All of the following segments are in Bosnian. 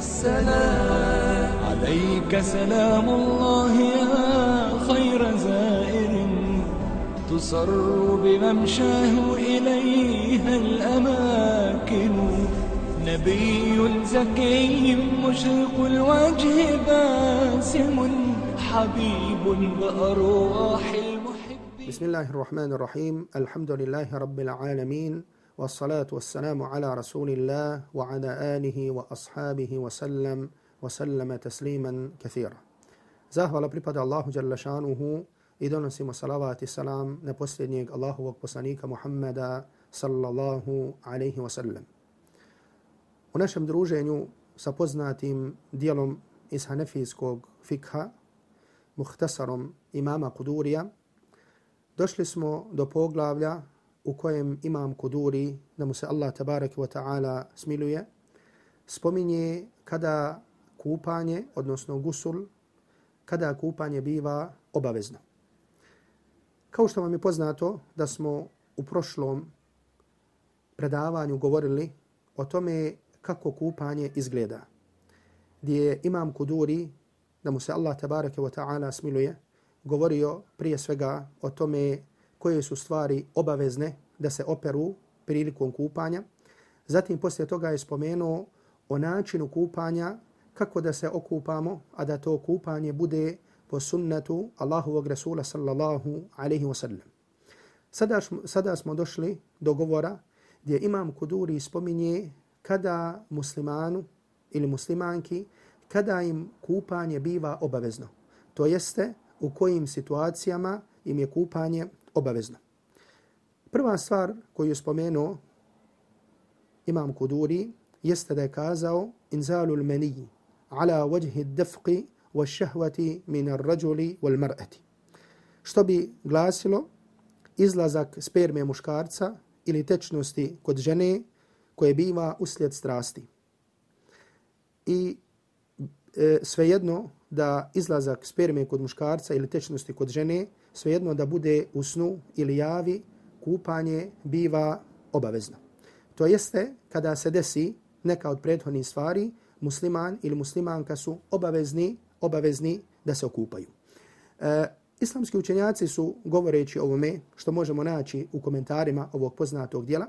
السلام عليك سلام الله يا خير زائر. تسر بممشاه إليها الأماكن. نبي زكي مشرق الوجه باسم حبيب بأرواح المحبين بسم الله الرحمن الرحيم. الحمد لله رب العالمين. والصلاة والسلام على رسول الله وعلى آله وأصحابه وسلم وسلم تسليما كثيرا Zahvala pripada Allahu Jalla šanuhu i donosimo salavat i salam na posljednjeg Allahovog poslanika Muhammeda sallallahu alaihi wasallam. U našem druženju sa poznatim dijelom iz hanefijskog fikha, muhtasarom imama Kudurija, došli smo do poglavlja u kojem imam Kuduri, da mu se Allah tabaraki wa ta'ala smiluje, spominje kada kupanje, odnosno gusul, kada kupanje biva obavezno. Kao što vam je poznato da smo u prošlom predavanju govorili o tome kako kupanje izgleda. Gdje imam Kuduri, da mu se Allah tabaraka wa ta'ala smiluje, govorio prije svega o tome koje su stvari obavezne da se operu prilikom kupanja. Zatim poslije toga je spomenuo o načinu kupanja, kako da se okupamo, a da to kupanje bude po sunnetu Allahovog Rasula sallallahu alaihi wa sallam. Sada, sada smo došli do govora gdje imam Kuduri spominje kada muslimanu ili muslimanki, kada im kupanje biva obavezno. To jeste u kojim situacijama im je kupanje obavezno. Prva stvar koju je spomenuo imam Kuduri jeste da je kazao inzalu l-meniji ala vajhi dafqi wa šahvati min ar-rajuli wal mar'ati. Što bi glasilo izlazak sperme muškarca ili tečnosti kod žene koje biva uslijed strasti. I e, svejedno da izlazak sperme kod muškarca ili tečnosti kod žene, svejedno da bude u snu ili javi, kupanje biva obavezno. To jeste kada se desi neka od prethodnih stvari, musliman ili muslimanka su obavezni, obavezni da se okupaju. E, islamski učenjaci su, govoreći o ovome, što možemo naći u komentarima ovog poznatog dijela,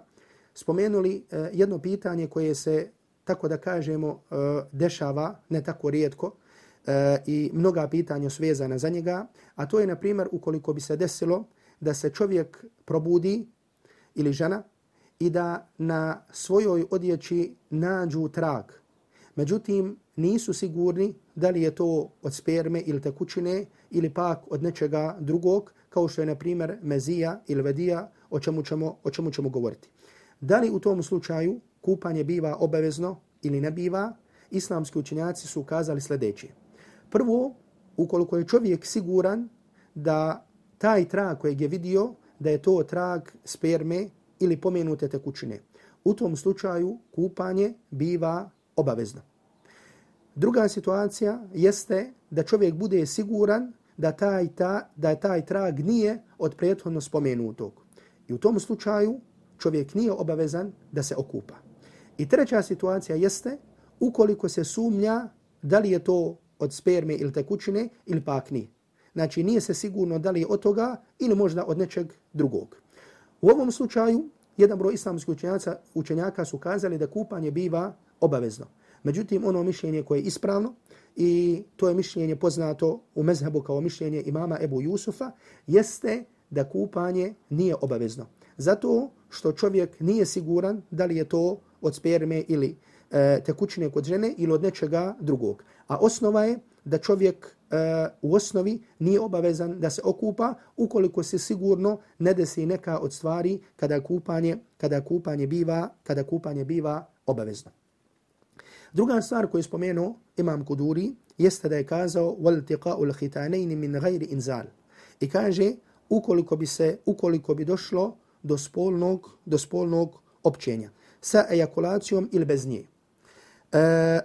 spomenuli e, jedno pitanje koje se, tako da kažemo, e, dešava ne tako rijetko e, i mnoga pitanja su vezana za njega, a to je, na primjer, ukoliko bi se desilo da se čovjek probudi ili žena i da na svojoj odjeći nađu trag. Međutim, nisu sigurni da li je to od sperme ili tekućine ili pak od nečega drugog, kao što je, na primjer, mezija ili vedija, o čemu ćemo, o čemu ćemo govoriti. Da li u tom slučaju kupanje biva obavezno ili ne biva, islamski učenjaci su ukazali sljedeće. Prvo, ukoliko je čovjek siguran da taj trag kojeg je vidio, da je to trag sperme ili pomenute tekućine. U tom slučaju kupanje biva obavezno. Druga situacija jeste da čovjek bude siguran da taj, ta, da taj trag nije od prethodno spomenutog. I u tom slučaju čovjek nije obavezan da se okupa. I treća situacija jeste ukoliko se sumnja da li je to od sperme ili tekućine ili pak nije. Znači nije se sigurno da li je od toga ili možda od nečeg drugog. U ovom slučaju jedan broj islamskih učenjaka, učenjaka su kazali da kupanje biva obavezno. Međutim, ono mišljenje koje je ispravno i to je mišljenje poznato u mezhebu kao mišljenje imama Ebu Jusufa, jeste da kupanje nije obavezno. Zato što čovjek nije siguran da li je to od sperme ili e, tekućine kod žene ili od nečega drugog. A osnova je da čovjek e, u osnovi nije obavezan da se okupa ukoliko se sigurno ne desi neka od stvari kada kupanje kada kupanje biva kada kupanje biva obavezno. Druga stvar koju je spomenuo Imam Kuduri jeste da je kazao وَالْتِقَاءُ الْحِتَانَيْنِ مِنْ غَيْرِ إِنْزَالِ I kaže ukoliko bi se ukoliko bi došlo do spolnog do spolnog općenja sa ejakulacijom ili bez nje. E,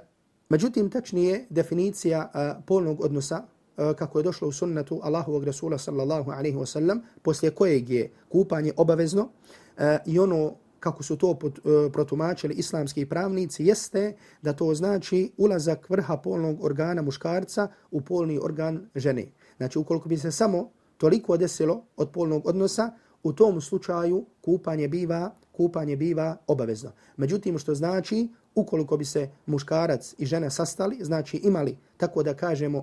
međutim, tačnije definicija uh, polnog odnosa uh, kako je došlo u sunnetu Allahovog Rasula sallallahu alaihi wasallam poslije kojeg je kupanje obavezno uh, i ono kako su to pot, uh, protumačili islamski pravnici, jeste da to znači ulazak vrha polnog organa muškarca u polni organ žene. Znači, ukoliko bi se samo toliko desilo od polnog odnosa, u tom slučaju kupanje biva kupanje biva obavezno. Međutim, što znači, ukoliko bi se muškarac i žena sastali, znači imali, tako da kažemo, e,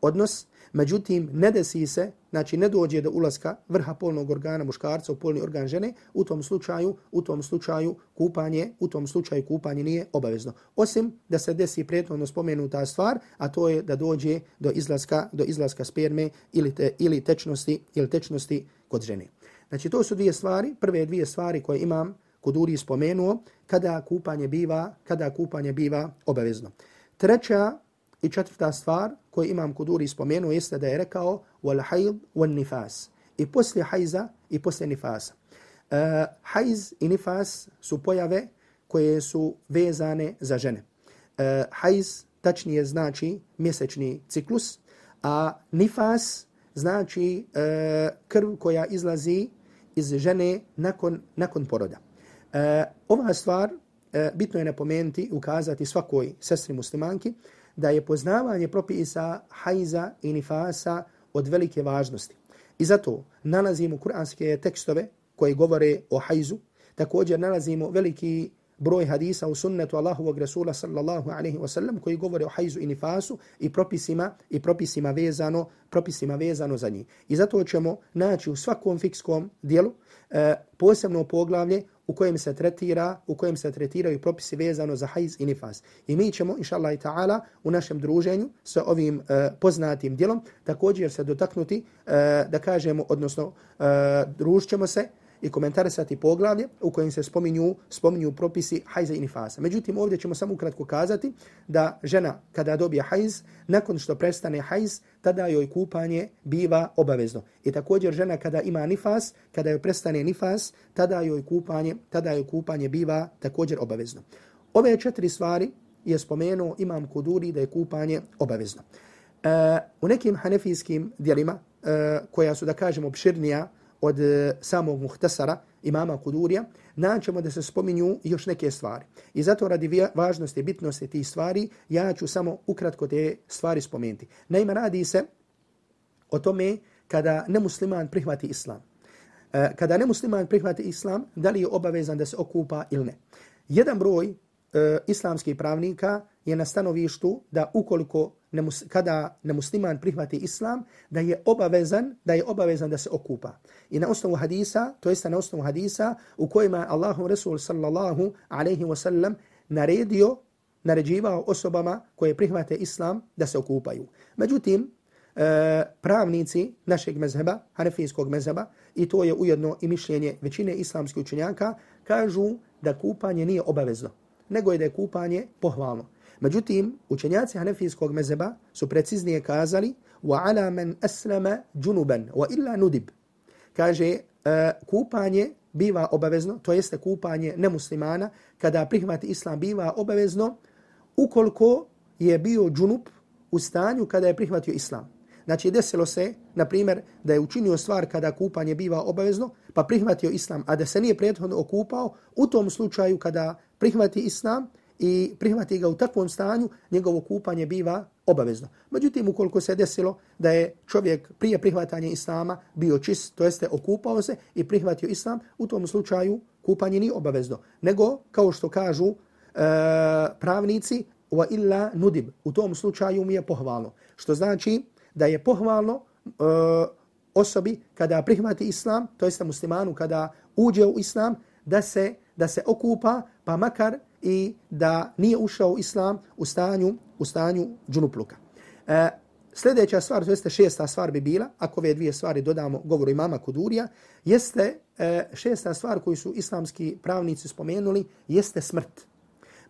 odnos, međutim, ne desi se, znači ne dođe do ulaska vrha polnog organa muškarca u polni organ žene, u tom slučaju, u tom slučaju kupanje, u tom slučaju kupanje nije obavezno. Osim da se desi prethodno spomenuta stvar, a to je da dođe do izlaska, do izlaska sperme ili, te, ili tečnosti, ili tečnosti kod žene. Znači, to su dvije stvari, prve dvije stvari koje imam kod Uri spomenuo, kada kupanje biva, kada kupanje biva obavezno. Treća i četvrta stvar koju imam kod Uri spomenuo jeste da je rekao wal hayd wal nifas. I poslije hajza i poslije nifasa. Uh, hajz i nifas su pojave koje su vezane za žene. Uh, hajz tačnije znači mjesečni ciklus, a nifas znači e, krv koja izlazi iz žene nakon, nakon poroda. E, ova stvar e, bitno je napomenuti ukazati svakoj sestri muslimanki da je poznavanje propisa hajza i nifasa od velike važnosti. I zato nalazimo kuranske tekstove koji govore o hajzu, također nalazimo veliki broj hadisa u sunnetu Allahovog Resula sallallahu alaihi wasallam koji govore o hajzu i nifasu i propisima i propisima vezano propisima vezano za njih. I zato ćemo naći u svakom fikskom dijelu e, posebno poglavlje u kojem se tretira, u kojem se tretiraju propisi vezano za hajz i nifas. I mi ćemo, inshallah ta'ala, u našem druženju sa ovim e, poznatim dijelom također se dotaknuti, e, da kažemo, odnosno e, družćemo se i komentarisati poglavlje u kojem se spominju, spominju propisi hajza i nifasa. Međutim, ovdje ćemo samo ukratko kazati da žena kada dobije hajz, nakon što prestane hajz, tada joj kupanje biva obavezno. I također žena kada ima nifas, kada joj prestane nifas, tada joj kupanje, tada joj kupanje biva također obavezno. Ove četiri stvari je spomenuo imam Kuduri da je kupanje obavezno. E, u nekim hanefijskim dijelima, e, koja su da kažemo obširnija, od e, samog muhtasara imama Kudurija, naćemo da se spominju još neke stvari. I zato radi važnosti i bitnosti tih stvari, ja ću samo ukratko te stvari spomenuti. Naime, radi se o tome kada nemusliman prihvati islam. E, kada nemusliman prihvati islam, da li je obavezan da se okupa ili ne. Jedan broj e, islamskih pravnika je na stanovištu da ukoliko nemus, kada nemusliman prihvati islam, da je obavezan da je obavezan da se okupa. I na osnovu hadisa, to jest na osnovu hadisa u kojima Allahu Rasul sallallahu alaihi ve sellem naredio, naređivao osobama koje prihvate islam da se okupaju. Međutim, e, pravnici našeg mezheba, hanefijskog mezheba, i to je ujedno i mišljenje većine islamskih učenjaka, kažu da kupanje nije obavezno, nego je da je kupanje pohvalno. Međutim, učenjaci hanefijskog mezeba su preciznije kazali wa ala man aslama junuban wa illa. Kaže, uh, kupanje biva obavezno, to jeste kupanje nemuslimana, kada prihvati islam biva obavezno, ukoliko je bio džunup u stanju kada je prihvatio islam. Znači, desilo se, na primjer, da je učinio stvar kada kupanje biva obavezno, pa prihvatio islam, a da se nije prethodno okupao, u tom slučaju kada prihvati islam, i prihvati ga u takvom stanju, njegovo kupanje biva obavezno. Međutim, ukoliko se desilo da je čovjek prije prihvatanja islama bio čist, to jeste okupao se i prihvatio islam, u tom slučaju kupanje nije obavezno. Nego, kao što kažu e, pravnici, wa illa nudib. U tom slučaju mi je pohvalno. Što znači da je pohvalno e, osobi kada prihvati islam, to jeste muslimanu kada uđe u islam, da se, da se okupa, pa makar i da nije ušao u islam u stanju u stanju džunupluka. E, sljedeća stvar, to jeste šesta stvar bi bila, ako ove dvije stvari dodamo govoru imama Kudurija, jeste e, šesta stvar koju su islamski pravnici spomenuli, jeste smrt.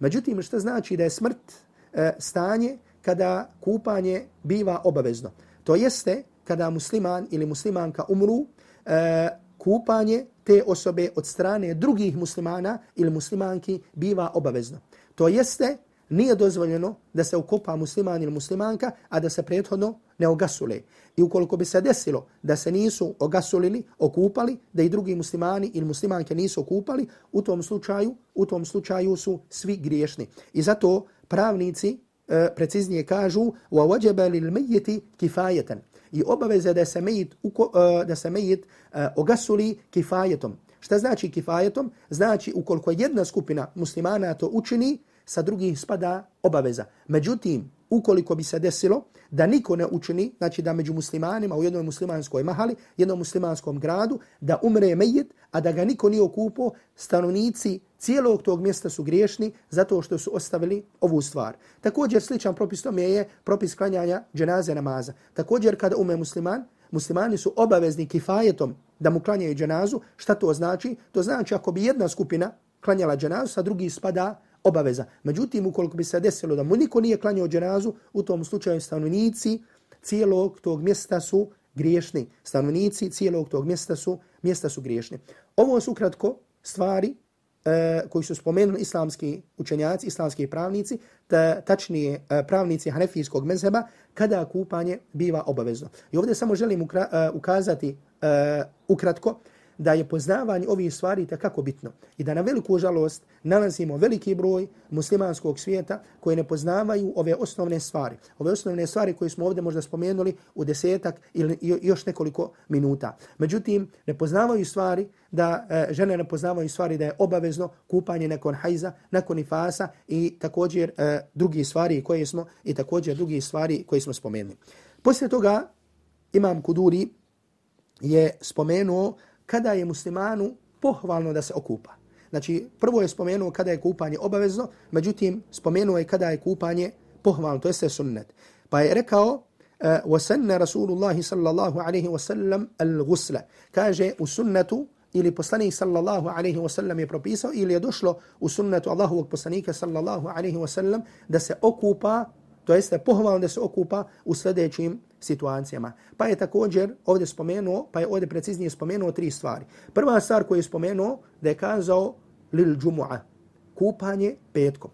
Međutim, što znači da je smrt e, stanje kada kupanje biva obavezno? To jeste kada musliman ili muslimanka umru, e, kupanje te osobe od strane drugih muslimana ili muslimanki biva obavezno. To jeste, nije dozvoljeno da se ukopa musliman ili muslimanka, a da se prethodno ne ogasule. I ukoliko bi se desilo da se nisu ogasulili, okupali, da i drugi muslimani ili muslimanke nisu okupali, u tom slučaju, u tom slučaju su svi griješni. I zato pravnici e, preciznije kažu wa wajaba lil mayyit kifayatan. I obaveza da se mejit e, da se mejit e, ogasuli kifajetom. Šta znači kifajetom? Znači ukoliko jedna skupina muslimana to učini sa drugih spada obaveza. Međutim ukoliko bi se desilo da niko ne učini, znači da među muslimanima u jednoj muslimanskoj mahali, jednom muslimanskom gradu, da umre mejit, a da ga niko nije okupo, stanovnici cijelog tog mjesta su griješni zato što su ostavili ovu stvar. Također sličan propis tome je propis klanjanja dženaze namaza. Također kada ume musliman, muslimani su obavezni kifajetom da mu klanjaju dženazu. Šta to znači? To znači ako bi jedna skupina klanjala dženazu, sa drugi spada obaveza. Međutim, ukoliko bi se desilo da mu niko nije klanjao dženazu, u tom slučaju stanovnici cijelog tog mjesta su griješni. Stanovnici cijelog tog mjesta su, mjesta su griješni. Ovo su ukratko stvari e, koji su spomenuli islamski učenjaci, islamski pravnici, ta, tačnije e, pravnici hanefijskog mezheba, kada kupanje biva obavezno. I ovdje samo želim ukra, e, ukazati e, ukratko da je poznavanje ovih stvari kako bitno i da na veliku žalost nalazimo veliki broj muslimanskog svijeta koji ne poznavaju ove osnovne stvari. Ove osnovne stvari koje smo ovdje možda spomenuli u desetak ili još nekoliko minuta. Međutim, ne poznavaju stvari da e, žene ne poznavaju stvari da je obavezno kupanje nakon hajza, nakon ifasa i također e, drugi stvari koje smo i također drugi stvari koje smo spomenuli. Poslije toga Imam Kuduri je spomenuo kada je muslimanu pohvalno da se okupa. Znači, prvo je spomenuo kada je kupanje obavezno, međutim, spomenuo je kada je kupanje pohvalno, to jeste sunnet. Pa je rekao, وَسَنَّ رَسُولُ اللَّهِ صَلَّى اللَّهُ عَلَيْهِ وَسَلَّمْ الْغُسْلَ Kaže, u sunnetu ili poslanik sallallahu alaihi wa sallam je propisao ili je došlo u sunnetu Allahovog poslanika sallallahu alaihi wa sallam da se okupa, to jeste pohvalno da se okupa u sljedećim situacijama. Pa je također ovdje spomenuo, pa je ovdje preciznije spomenuo tri stvari. Prva stvar koju je spomenuo da je kazao lil džumu'a, kupanje petkom.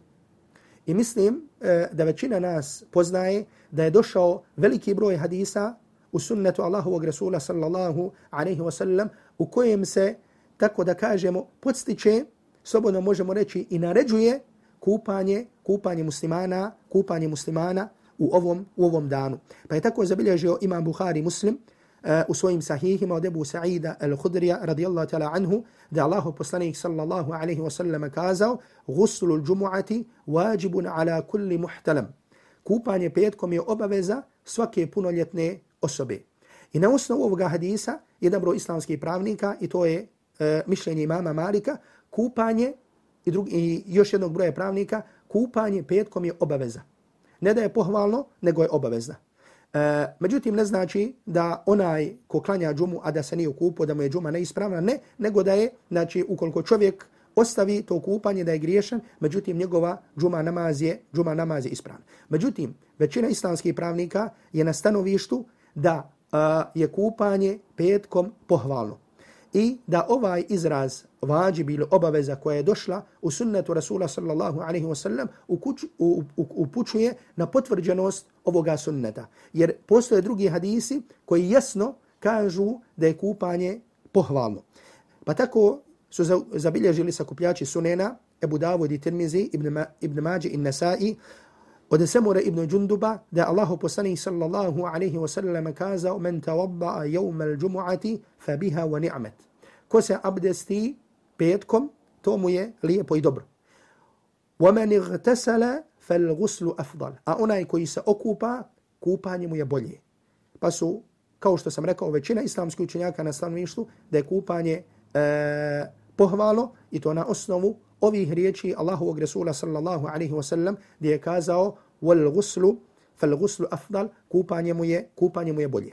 I mislim e, da većina nas poznaje da je došao veliki broj hadisa u sunnetu Allahovog Rasula sallallahu alaihi wa sallam u kojem se, tako da kažemo, podstiče, slobodno možemo reći i naređuje kupanje, kupanje muslimana, kupanje muslimana u ovom, u ovom danu. Pa je tako zabilježio imam Buhari muslim uh, u svojim sahihima od Ebu Sa'ida al-Khudrija radijallahu ta'ala anhu da Allahu poslanik sallallahu alaihi wa sallam kazao guslul džumu'ati wajibun ala kulli muhtalam. Kupanje petkom je obaveza svake punoljetne osobe. I na osnovu ovoga hadisa jedan broj islamskih pravnika i to je uh, mišljenje imama Malika kupanje i, drugi, i još jednog broja pravnika kupanje petkom je obaveza ne da je pohvalno, nego je obavezna. E, međutim, ne znači da onaj ko klanja džumu, a da se nije okupo, da mu je džuma neispravna, ne, nego da je, znači, ukoliko čovjek ostavi to kupanje da je griješan, međutim, njegova džuma namaz je, džuma namaz je ispravan. Međutim, većina islamskih pravnika je na stanovištu da a, je kupanje petkom pohvalno i da ovaj izraz vađib ili obaveza koja je došla u sunnetu Rasula sallallahu alaihi wa sallam upućuje na potvrđenost ovoga sunneta. Jer postoje drugi hadisi koji jasno kažu da je kupanje pohvalno. Pa tako su zabilježili sakupljači sunena Ebu Davud i Tirmizi, Ibn, Ma, Ibn Mađi i Nasai, od Semura ibn Džunduba, da je Allah poslanih sallallahu alaihi wa sallam kazao men tawabba'a jevma al-đumu'ati fa biha wa ni'met. Ko se abdesti petkom, to mu je lijepo i dobro. وَمَنِ اغْتَسَلَ فَالْغُسْلُ أَفْضَلُ A onaj koji se okupa, kupanje mu je bolje. Pa su, kao što sam rekao, većina islamskih učenjaka na stanovištu, da je kupanje e, pohvalo i to na osnovu ovih riječi Allahovog Resula sallallahu alaihi wasallam gdje je kazao والغسل فالغسل افضل kupanje mu je kupanje mu je bolje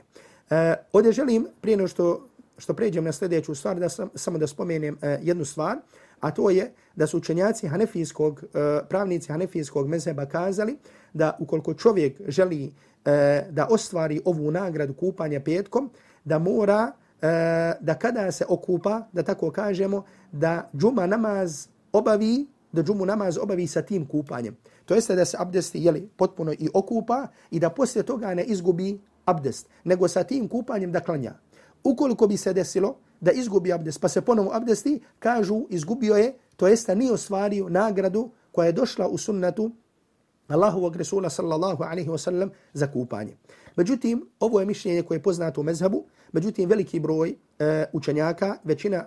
uh, ovdje želim prije nego što što pređem na sljedeću stvar da sam, samo da spomenem uh, jednu stvar a to je da su učenjaci hanefijskog, e, pravnici hanefijskog mezheba kazali da ukoliko čovjek želi e, da ostvari ovu nagradu kupanja petkom, da mora da kada se okupa, da tako kažemo, da džuma namaz obavi da džumu namaz obavi sa tim kupanjem. To jeste da se abdesti jeli, potpuno i okupa i da poslije toga ne izgubi abdest, nego sa tim kupanjem da klanja. Ukoliko bi se desilo da izgubi abdest, pa se ponovo abdesti, kažu izgubio je, to jeste nije ostvario nagradu koja je došla u sunnetu Allahovog Resula sallallahu alaihi wa sallam za kupanje. Međutim, ovo je mišljenje koje je poznato u mezhebu, međutim, veliki broj e, učenjaka, većina e,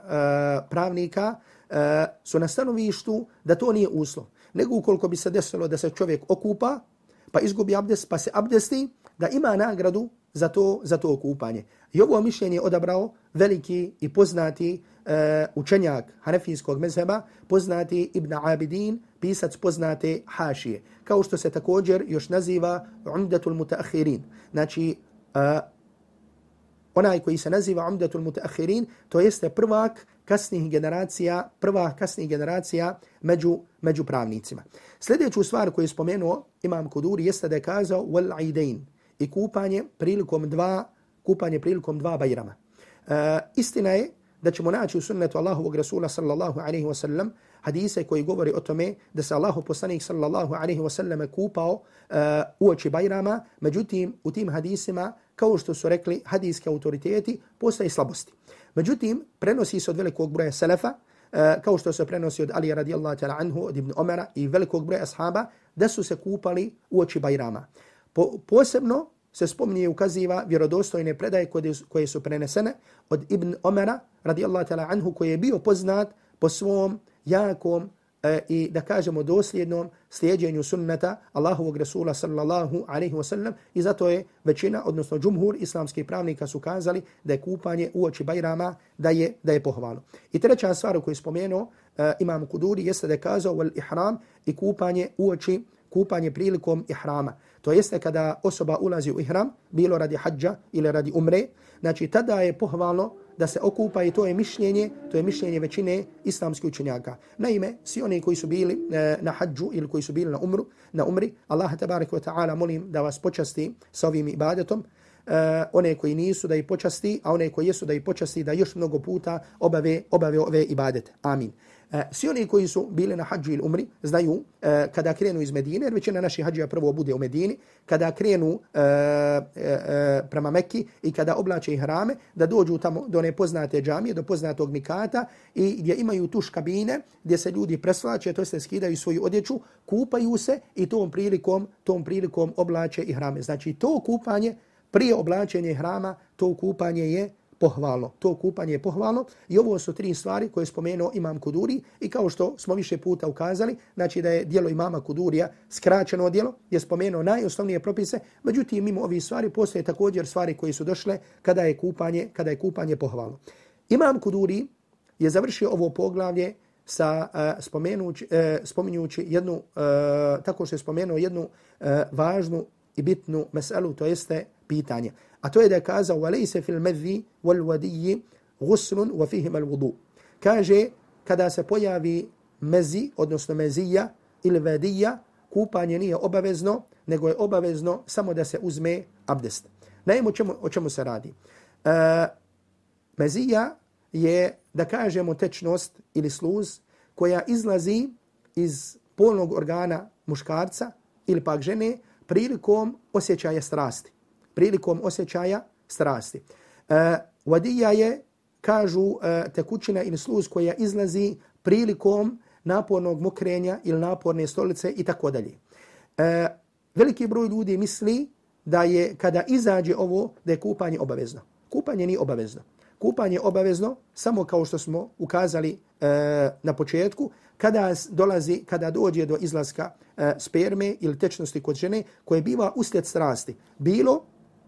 pravnika E, su na stanovištu da to nije uslov. Nego ukoliko bi se desilo da se čovjek okupa, pa izgubi abdest, pa se abdesti, da ima nagradu za to, za to okupanje. I ovo mišljenje odabrao veliki i poznati uh, učenjak hanefijskog mezheba, poznati Ibn Abidin, pisac poznate Hašije. Kao što se također još naziva Umdatul Mutaakhirin. Znači, uh, onaj koji se naziva Umdatul Mutaakhirin, to jeste prvak kasnih generacija, prva kasnih generacija među, među pravnicima. Sljedeću stvar koju je spomenuo Imam Kuduri jeste da je kazao wal aidain i kupanje prilikom dva kupanje prilikom dva bajrama. Uh, istina je da ćemo naći u sunnetu Allahovog Rasula sallallahu alaihi wa sallam hadise koji govori o tome da se Allahu poslanik sallallahu alaihi wa sallam kupao uh, u oči bajrama, međutim u tim hadisima, kao što su rekli hadijski autoriteti, postoje slabosti. Međutim, prenosi se od velikog broja selefa, uh, kao što se prenosi od Ali radijallahu ta'ala anhu, od Ibn Omara i velikog broja ashaba, da su se kupali u oči bajrama. Po, posebno se spominje i ukaziva vjerodostojne predaje koje su prenesene od Ibn Omara radijallahu ta'ala anhu koji je bio poznat po svom jakom E, i da kažemo dosljednom slijedjenju sunneta Allahovog Rasula sallallahu alaihi wasallam i zato je većina, odnosno džumhur islamskih pravnika su kazali da je kupanje u oči Bajrama da je, da je pohvalno. I treća stvar koju je spomenuo uh, imam Kuduri jeste da je kazao wal ihram i kupanje u oči kupanje prilikom ihrama. To jeste kada osoba ulazi u ihram, bilo radi hađa ili radi umre, znači tada je pohvalno da se okupa i to je mišljenje, to je mišljenje većine islamskih učenjaka. Naime, svi oni koji su bili e, na hađu ili koji su bili na umru, na umri, Allah tabarak wa ta'ala molim da vas počasti sa ovim ibadetom, uh, one koji nisu da ih počasti, a one koji jesu da ih počasti da još mnogo puta obave, obave ove ibadete. Amin. E, svi oni koji su bili na hađu ili umri znaju e, kada krenu iz Medine, jer većina naših hađija prvo bude u Medini, kada krenu e, prema Mekki i kada oblače ih hrame, da dođu tamo do nepoznate džamije, do poznatog mikata i gdje imaju tuš kabine gdje se ljudi preslače, to se skidaju svoju odjeću, kupaju se i tom prilikom, tom prilikom oblače i hrame. Znači to kupanje prije oblačenja hrama, to kupanje je pohvalno. To kupanje je pohvalno i ovo su tri stvari koje je spomenuo imam Kuduri i kao što smo više puta ukazali, znači da je dijelo imama Kudurija skraćeno dijelo, je spomenuo najosnovnije propise, međutim mimo ovih stvari postoje također stvari koje su došle kada je kupanje, kada je kupanje pohvalno. Imam Kuduri je završio ovo poglavlje sa uh, spomenući, uh, e, spominjući jednu, uh, tako što je spomenuo jednu uh, važnu i bitnu meselu, to jeste pitanje. A to je da je kazao, وَلَيْسَ فِي الْمَذِّ وَالْوَدِيِّ غُسْلٌ وَفِيهِمَ الْوُضُ Kaže, kada se pojavi mezi, odnosno mezija ili vedija, kupanje nije obavezno, nego je obavezno samo da se uzme abdest. Naime, o čemu, o čemu se radi? Uh, mezija je, da kažemo, tečnost ili sluz koja izlazi iz polnog organa muškarca ili pak žene prilikom osjećaja strasti prilikom osjećaja strasti. E, uh, vadija je, kažu, uh, tekućina ili sluz koja izlazi prilikom napornog mokrenja ili naporne stolice i tako dalje. E, veliki broj ljudi misli da je kada izađe ovo da je kupanje obavezno. Kupanje nije obavezno. Kupanje je obavezno samo kao što smo ukazali e, na početku, kada dolazi, kada dođe do izlaska e, sperme ili tečnosti kod žene koje biva uslijed strasti. Bilo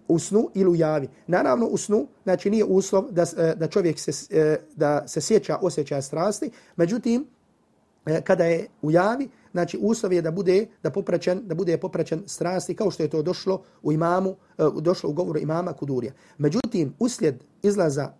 u snu ili u javi. Naravno u snu, znači nije uslov da, e, da čovjek se, e, da se sjeća osjećaja strasti, međutim, e, kada je u javi, znači uslov je da bude da popraćen, da bude popraćen strasti kao što je to došlo u imamu, došlo u govoru imama Kudurija. Međutim, uslijed izlaza,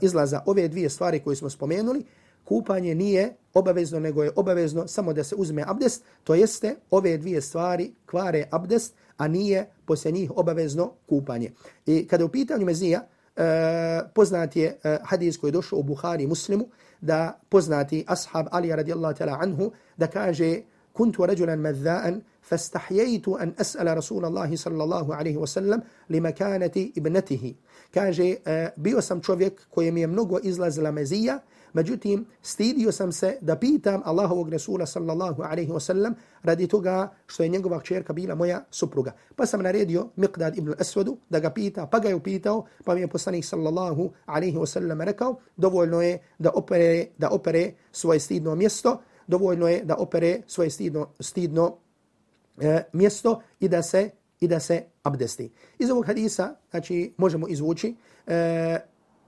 izlaza ove dvije stvari koje smo spomenuli, kupanje nije obavezno, nego je obavezno samo da se uzme abdest, to jeste ove dvije stvari kvare abdest, a nije poslije njih obavezno kupanje. I kada u pitanju mezija, uh, poznat je uh, hadis koji je došao u Buhari muslimu, da poznati ashab Ali radijallahu ta'ala anhu, da kaže kuntu rađulan madza'an, فاستحييت أن أسأل رسول الله صلى الله عليه وسلم لمكانة ابنته kaže uh, bio sam čovjek kojem je mnogo izlazila mezija Međutim, stidio sam se da pitam Allahovog Resula sallallahu alaihi wa sallam radi toga što je njegova čerka bila moja supruga. Pa sam naredio Miqdad ibn Aswadu da ga pita, pa ga je upitao, pa mi je poslanik sallallahu alaihi wa sallam rekao, dovoljno je da opere, da opere svoje stidno mjesto, dovoljno je da opere svoje stidno, stidno e, mjesto i da se i da se abdesti. Iz ovog hadisa, znači, možemo izvući e,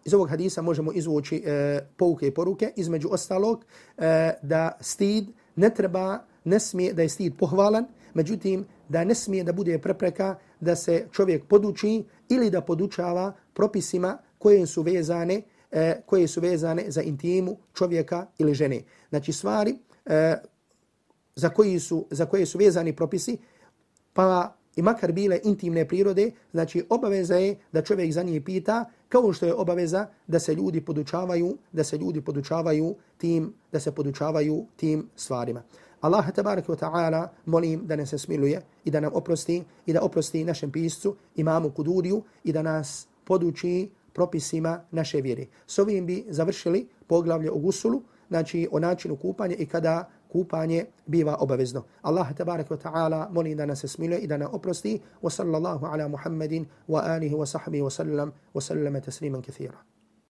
iz ovog hadisa možemo izvući e, pouke i poruke, između ostalog e, da stid ne treba, ne smije da je stid pohvalan, međutim da ne smije da bude prepreka da se čovjek poduči ili da podučava propisima koje su vezane e, koje su vezane za intimu čovjeka ili žene. Znači stvari e, za, koji su, za koje su vezani propisi, pa i makar bile intimne prirode, znači obaveza je da čovjek za njih pita, kao što je obaveza da se ljudi podučavaju, da se ljudi podučavaju tim, da se podučavaju tim stvarima. Allah tabarak wa ta'ala molim da nas smiluje i da nam oprosti i da oprosti našem piscu, imamu Kuduriju i da nas poduči propisima naše vjere. S ovim bi završili poglavlje o gusulu, znači o načinu kupanja i kada kupanje biva obavezno. Allah tabarak wa ta'ala molim da nas smiluje i da nas oprosti. Wa sallallahu ala Muhammedin wa alihi wa sahbihi wa sallam wa sallama tasliman kathira.